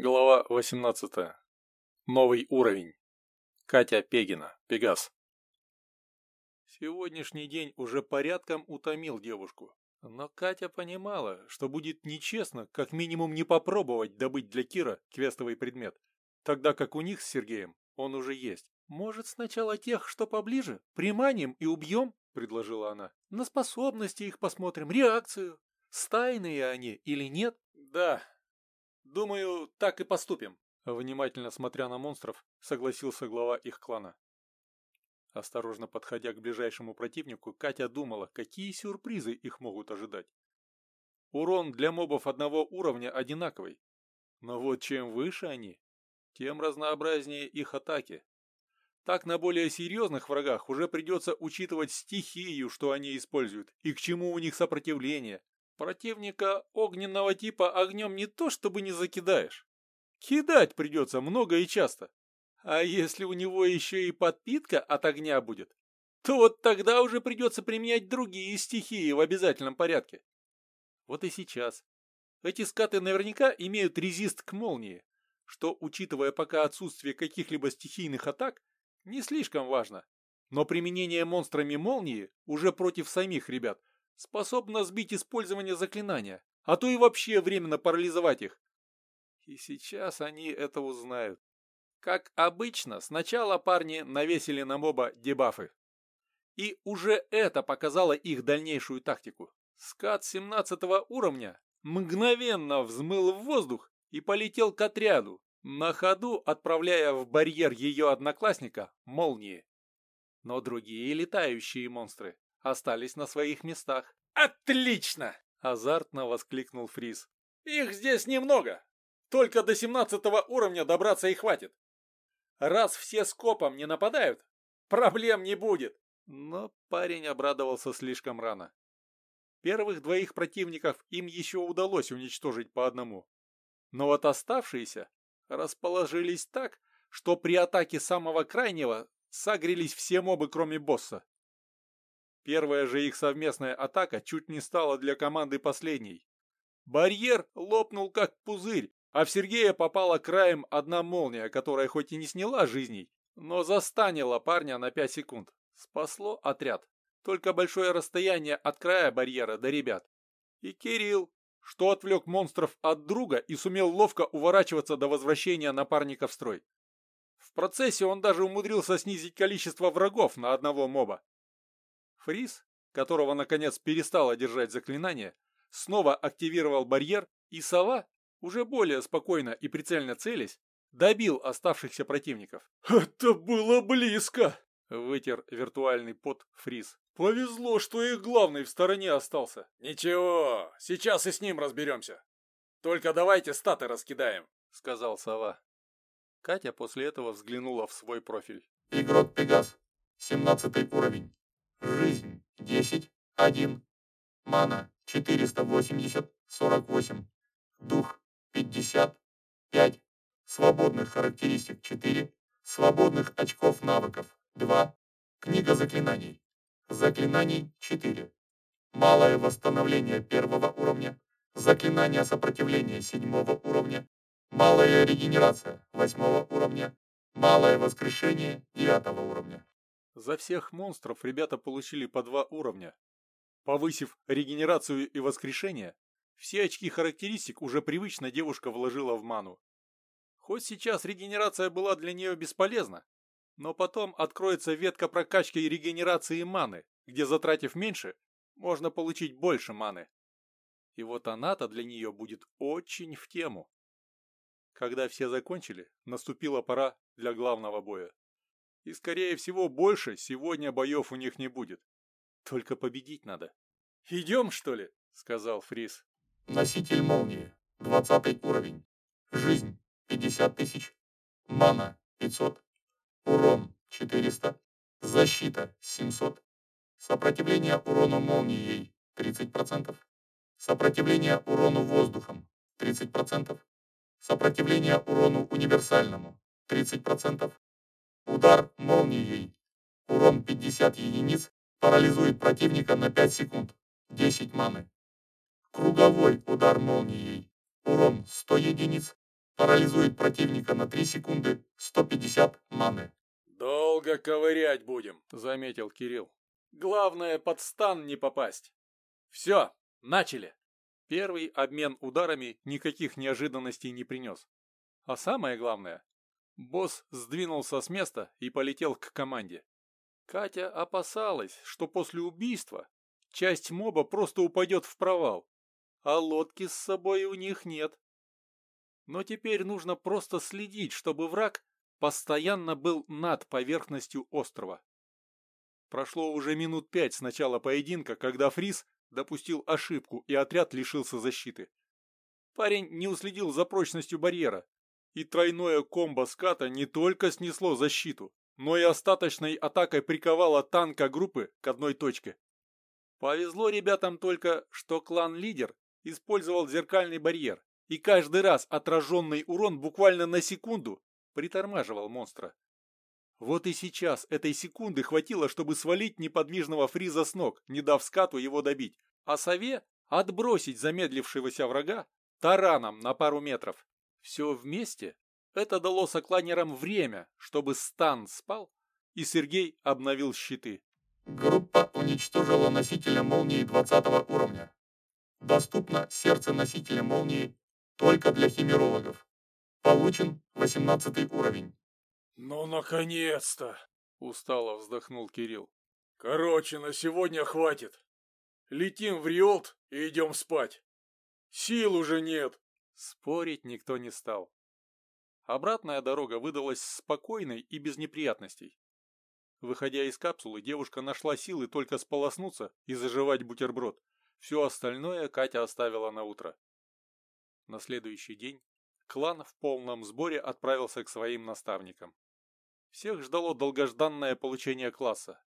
Глава 18. Новый уровень. Катя Пегина. Пегас. Сегодняшний день уже порядком утомил девушку. Но Катя понимала, что будет нечестно как минимум не попробовать добыть для Кира квестовый предмет, тогда как у них с Сергеем он уже есть. «Может, сначала тех, что поближе, приманим и убьем?» – предложила она. «На способности их посмотрим, реакцию. Стайные они или нет?» «Да, «Думаю, так и поступим», — внимательно смотря на монстров, согласился глава их клана. Осторожно подходя к ближайшему противнику, Катя думала, какие сюрпризы их могут ожидать. Урон для мобов одного уровня одинаковый. Но вот чем выше они, тем разнообразнее их атаки. Так на более серьезных врагах уже придется учитывать стихию, что они используют, и к чему у них сопротивление, Противника огненного типа огнем не то чтобы не закидаешь. Кидать придется много и часто. А если у него еще и подпитка от огня будет, то вот тогда уже придется применять другие стихии в обязательном порядке. Вот и сейчас. Эти скаты наверняка имеют резист к молнии, что, учитывая пока отсутствие каких-либо стихийных атак, не слишком важно. Но применение монстрами молнии уже против самих ребят способна сбить использование заклинания, а то и вообще временно парализовать их. И сейчас они это узнают. Как обычно, сначала парни навесили на моба дебафы. И уже это показало их дальнейшую тактику. Скат 17 уровня мгновенно взмыл в воздух и полетел к отряду, на ходу отправляя в барьер ее одноклассника молнии. Но другие летающие монстры остались на своих местах. «Отлично!» – азартно воскликнул Фрис. «Их здесь немного. Только до семнадцатого уровня добраться и хватит. Раз все скопом не нападают, проблем не будет». Но парень обрадовался слишком рано. Первых двоих противников им еще удалось уничтожить по одному. Но вот оставшиеся расположились так, что при атаке самого крайнего сагрились все мобы, кроме босса. Первая же их совместная атака чуть не стала для команды последней. Барьер лопнул как пузырь, а в Сергея попала краем одна молния, которая хоть и не сняла жизней, но застанила парня на 5 секунд. Спасло отряд. Только большое расстояние от края барьера до ребят. И Кирилл, что отвлек монстров от друга и сумел ловко уворачиваться до возвращения напарника в строй. В процессе он даже умудрился снизить количество врагов на одного моба. Фрис, которого наконец перестало держать заклинание, снова активировал барьер, и сова, уже более спокойно и прицельно целясь, добил оставшихся противников. «Это было близко!» — вытер виртуальный пот Фрис. «Повезло, что их главный в стороне остался». «Ничего, сейчас и с ним разберемся. Только давайте статы раскидаем», — сказал сова. Катя после этого взглянула в свой профиль. «Игрок Пегас, 17 уровень. Жизнь 10, 1. Мана 480, 48. Дух 50, 5. Свободных характеристик 4. Свободных очков навыков 2. Книга заклинаний. Заклинаний 4. Малое восстановление первого уровня. Заклинание сопротивления седьмого уровня. Малая регенерация восьмого уровня. Малое воскрешение девятого уровня. За всех монстров ребята получили по два уровня. Повысив регенерацию и воскрешение, все очки характеристик уже привычно девушка вложила в ману. Хоть сейчас регенерация была для нее бесполезна, но потом откроется ветка прокачки и регенерации маны, где затратив меньше, можно получить больше маны. И вот она-то для нее будет очень в тему. Когда все закончили, наступила пора для главного боя. И, скорее всего, больше сегодня боев у них не будет. Только победить надо. «Идем, что ли?» — сказал Фрис. «Носитель молнии. Двадцатый уровень. Жизнь. 50 тысяч. Мана. 500. Урон. 400. Защита. 700. Сопротивление урону молнией. 30%. Сопротивление урону воздухом. 30%. Сопротивление урону универсальному. 30%. Удар молнией. Урон 50 единиц. Парализует противника на 5 секунд. 10 маны. Круговой удар молнией. Урон 100 единиц. Парализует противника на 3 секунды. 150 маны. «Долго ковырять будем», — заметил Кирилл. «Главное, под стан не попасть. Все, начали». Первый обмен ударами никаких неожиданностей не принес. А самое главное, босс сдвинулся с места и полетел к команде. Катя опасалась, что после убийства часть моба просто упадет в провал, а лодки с собой у них нет. Но теперь нужно просто следить, чтобы враг постоянно был над поверхностью острова. Прошло уже минут пять с начала поединка, когда Фрис допустил ошибку и отряд лишился защиты. Парень не уследил за прочностью барьера, и тройное комбо ската не только снесло защиту, но и остаточной атакой приковало танка группы к одной точке. Повезло ребятам только, что клан-лидер использовал зеркальный барьер, и каждый раз отраженный урон буквально на секунду притормаживал монстра. Вот и сейчас этой секунды хватило, чтобы свалить неподвижного фриза с ног, не дав скату его добить, а сове отбросить замедлившегося врага тараном на пару метров. Все вместе это дало сокланерам время, чтобы стан спал, и Сергей обновил щиты. Группа уничтожила носителя молнии 20 уровня. Доступно сердце носителя молнии только для химерологов. Получен 18 уровень. «Ну, наконец-то!» — устало вздохнул Кирилл. «Короче, на сегодня хватит. Летим в Риолт и идем спать. Сил уже нет!» Спорить никто не стал. Обратная дорога выдалась спокойной и без неприятностей. Выходя из капсулы, девушка нашла силы только сполоснуться и заживать бутерброд. Все остальное Катя оставила на утро. На следующий день клан в полном сборе отправился к своим наставникам. Всех ждало долгожданное получение класса.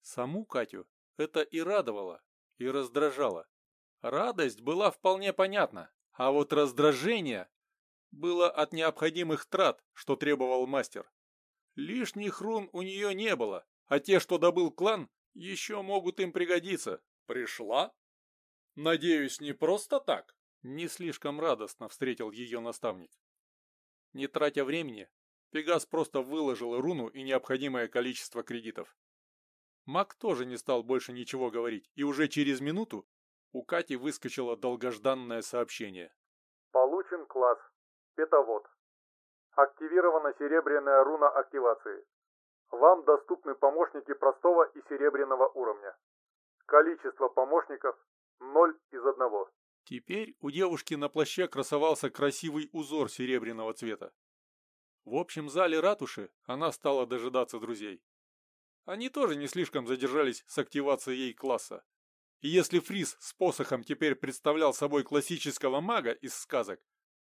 Саму Катю это и радовало, и раздражало. Радость была вполне понятна, а вот раздражение было от необходимых трат, что требовал мастер. Лишних рун у нее не было, а те, что добыл клан, еще могут им пригодиться. Пришла? Надеюсь, не просто так? Не слишком радостно встретил ее наставник. Не тратя времени, Пегас просто выложил руну и необходимое количество кредитов. Маг тоже не стал больше ничего говорить, и уже через минуту у Кати выскочило долгожданное сообщение. Получен класс Петовод. Активирована серебряная руна активации. Вам доступны помощники простого и серебряного уровня. Количество помощников 0 из 1. Теперь у девушки на плаще красовался красивый узор серебряного цвета. В общем зале ратуши она стала дожидаться друзей. Они тоже не слишком задержались с активацией ей класса. И если Фриз с посохом теперь представлял собой классического мага из сказок,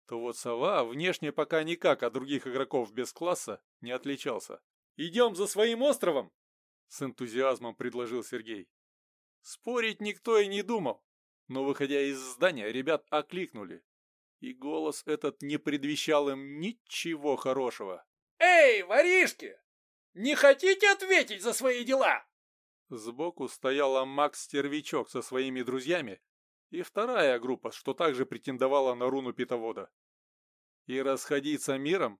то вот сова внешне пока никак от других игроков без класса не отличался. «Идем за своим островом!» С энтузиазмом предложил Сергей. Спорить никто и не думал, но, выходя из здания, ребят окликнули. И голос этот не предвещал им ничего хорошего. «Эй, воришки! Не хотите ответить за свои дела?» Сбоку стояла Макс-стервичок со своими друзьями и вторая группа, что также претендовала на руну питовода. И расходиться миром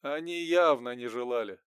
они явно не желали.